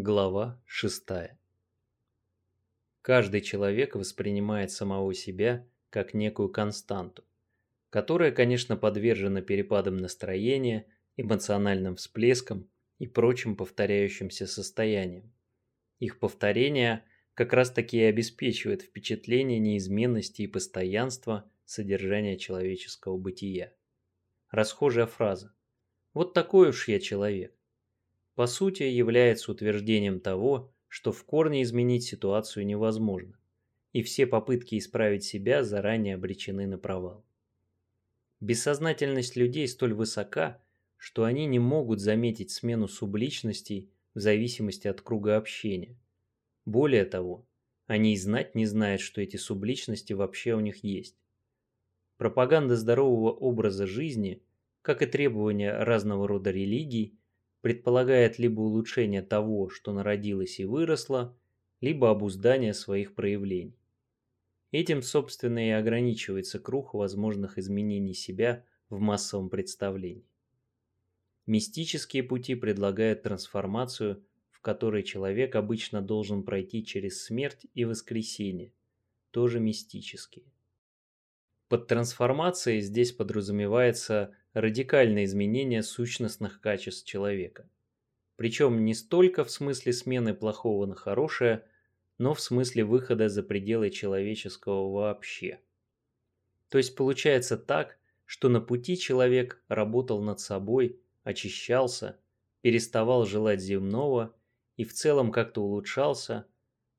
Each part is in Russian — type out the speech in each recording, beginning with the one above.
Глава 6. Каждый человек воспринимает самого себя как некую константу, которая, конечно, подвержена перепадам настроения, эмоциональным всплескам и прочим повторяющимся состояниям. Их повторение как раз таки и обеспечивает впечатление неизменности и постоянства содержания человеческого бытия. Расхожая фраза «Вот такой уж я человек» по сути является утверждением того, что в корне изменить ситуацию невозможно, и все попытки исправить себя заранее обречены на провал. Бессознательность людей столь высока, что они не могут заметить смену субличностей в зависимости от круга общения. Более того, они и знать не знают, что эти субличности вообще у них есть. Пропаганда здорового образа жизни, как и требования разного рода религий, предполагает либо улучшение того, что народилось и выросло, либо обуздание своих проявлений. Этим, собственно, и ограничивается круг возможных изменений себя в массовом представлении. Мистические пути предлагают трансформацию, в которой человек обычно должен пройти через смерть и воскресение, тоже мистические. Под трансформацией здесь подразумевается радикальное изменение сущностных качеств человека. Причем не столько в смысле смены плохого на хорошее, но в смысле выхода за пределы человеческого вообще. То есть получается так, что на пути человек работал над собой, очищался, переставал желать земного и в целом как-то улучшался,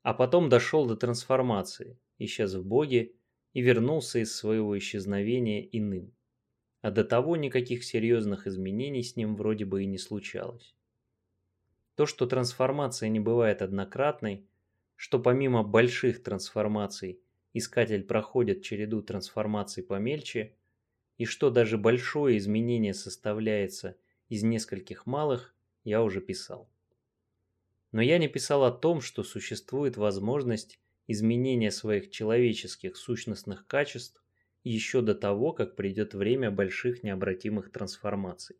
а потом дошел до трансформации, исчез в Боге и вернулся из своего исчезновения иным а до того никаких серьезных изменений с ним вроде бы и не случалось. То, что трансформация не бывает однократной, что помимо больших трансформаций искатель проходит череду трансформаций помельче, и что даже большое изменение составляется из нескольких малых, я уже писал. Но я не писал о том, что существует возможность изменения своих человеческих сущностных качеств еще до того, как придет время больших необратимых трансформаций.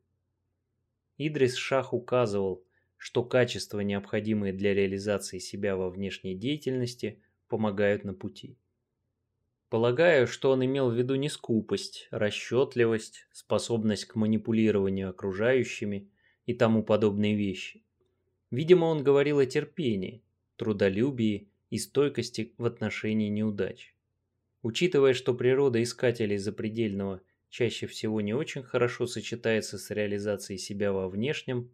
Идрис Шах указывал, что качества, необходимые для реализации себя во внешней деятельности, помогают на пути. Полагаю, что он имел в виду не скупость, расчетливость, способность к манипулированию окружающими и тому подобные вещи. Видимо, он говорил о терпении, трудолюбии и стойкости в отношении неудач. Учитывая, что природа искателей запредельного чаще всего не очень хорошо сочетается с реализацией себя во внешнем,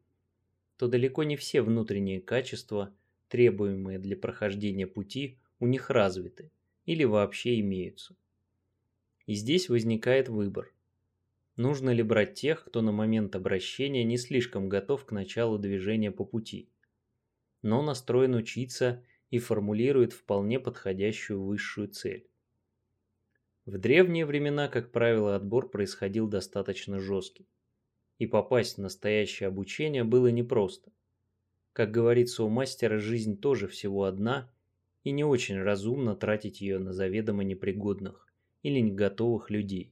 то далеко не все внутренние качества, требуемые для прохождения пути, у них развиты или вообще имеются. И здесь возникает выбор. Нужно ли брать тех, кто на момент обращения не слишком готов к началу движения по пути, но настроен учиться и формулирует вполне подходящую высшую цель. В древние времена, как правило, отбор происходил достаточно жесткий. И попасть в настоящее обучение было непросто. Как говорится у мастера, жизнь тоже всего одна, и не очень разумно тратить ее на заведомо непригодных или не готовых людей,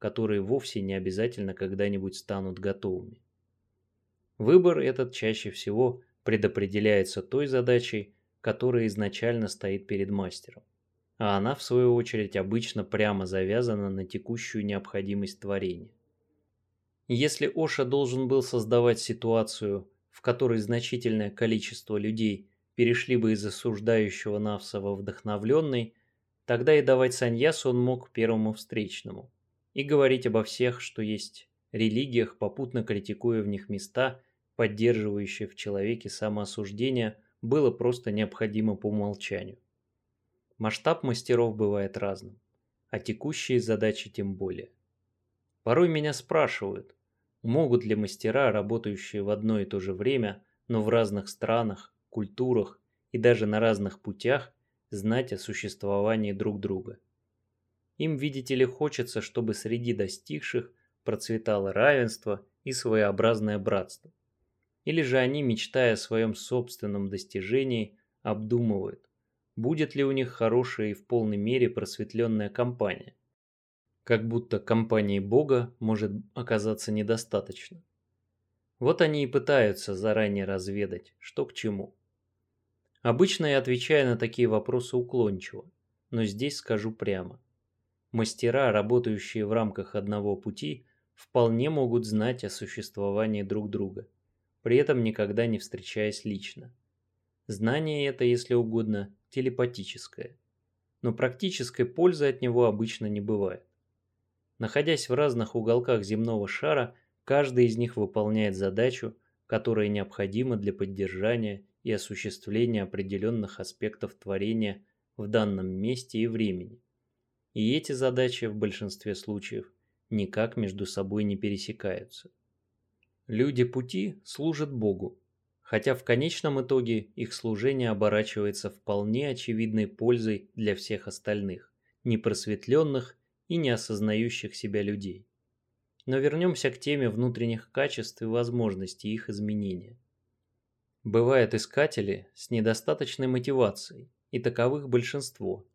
которые вовсе не обязательно когда-нибудь станут готовыми. Выбор этот чаще всего предопределяется той задачей, которая изначально стоит перед мастером а она, в свою очередь, обычно прямо завязана на текущую необходимость творения. Если Оша должен был создавать ситуацию, в которой значительное количество людей перешли бы из осуждающего Навса во вдохновленный, тогда и давать саньяс он мог первому встречному и говорить обо всех, что есть религиях, попутно критикуя в них места, поддерживающие в человеке самоосуждение, было просто необходимо по умолчанию. Масштаб мастеров бывает разным, а текущие задачи тем более. Порой меня спрашивают, могут ли мастера, работающие в одно и то же время, но в разных странах, культурах и даже на разных путях, знать о существовании друг друга. Им, видите ли, хочется, чтобы среди достигших процветало равенство и своеобразное братство. Или же они, мечтая о своем собственном достижении, обдумывают, будет ли у них хорошая и в полной мере просветленная компания. Как будто компании Бога может оказаться недостаточно. Вот они и пытаются заранее разведать, что к чему, Обычно я отвечаю на такие вопросы уклончиво, но здесь скажу прямо. Мастера, работающие в рамках одного пути, вполне могут знать о существовании друг друга, при этом никогда не встречаясь лично. Знание это, если угодно, телепатическое, но практической пользы от него обычно не бывает. Находясь в разных уголках земного шара, каждый из них выполняет задачу, которая необходима для поддержания и осуществления определенных аспектов творения в данном месте и времени. И эти задачи в большинстве случаев никак между собой не пересекаются. Люди пути служат Богу, хотя в конечном итоге их служение оборачивается вполне очевидной пользой для всех остальных, непросветленных и не осознающих себя людей. Но вернемся к теме внутренних качеств и возможностей их изменения. Бывают искатели с недостаточной мотивацией, и таковых большинство.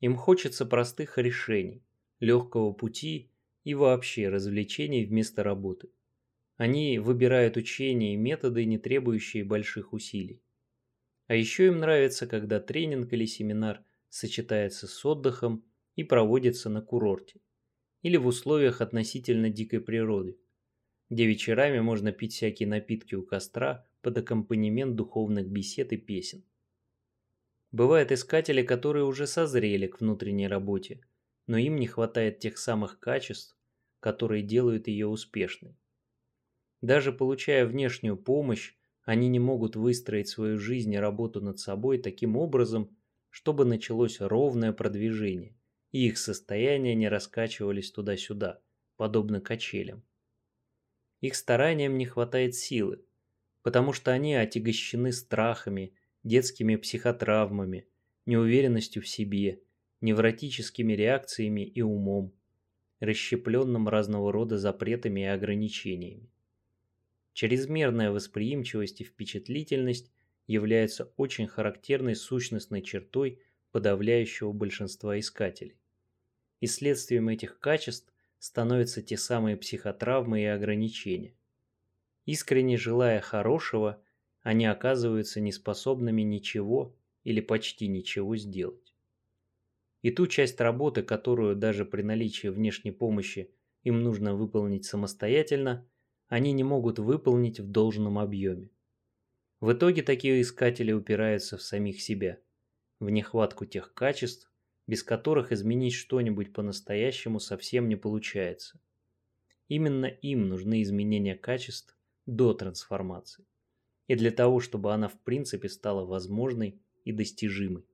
Им хочется простых решений, легкого пути и вообще развлечений вместо работы. Они выбирают учения и методы, не требующие больших усилий. А еще им нравится, когда тренинг или семинар сочетается с отдыхом и проводится на курорте или в условиях относительно дикой природы, где вечерами можно пить всякие напитки у костра под аккомпанемент духовных бесед и песен. Бывают искатели, которые уже созрели к внутренней работе, но им не хватает тех самых качеств, которые делают ее успешной. Даже получая внешнюю помощь, они не могут выстроить свою жизнь и работу над собой таким образом, чтобы началось ровное продвижение, и их состояния не раскачивались туда-сюда, подобно качелям. Их стараниям не хватает силы, потому что они отягощены страхами, детскими психотравмами, неуверенностью в себе, невротическими реакциями и умом, расщепленным разного рода запретами и ограничениями. Чрезмерная восприимчивость и впечатлительность являются очень характерной сущностной чертой подавляющего большинства искателей. И следствием этих качеств становятся те самые психотравмы и ограничения. Искренне желая хорошего, они оказываются неспособными ничего или почти ничего сделать. И ту часть работы, которую даже при наличии внешней помощи им нужно выполнить самостоятельно, они не могут выполнить в должном объеме. В итоге такие искатели упираются в самих себя, в нехватку тех качеств, без которых изменить что-нибудь по-настоящему совсем не получается. Именно им нужны изменения качеств до трансформации. И для того, чтобы она в принципе стала возможной и достижимой.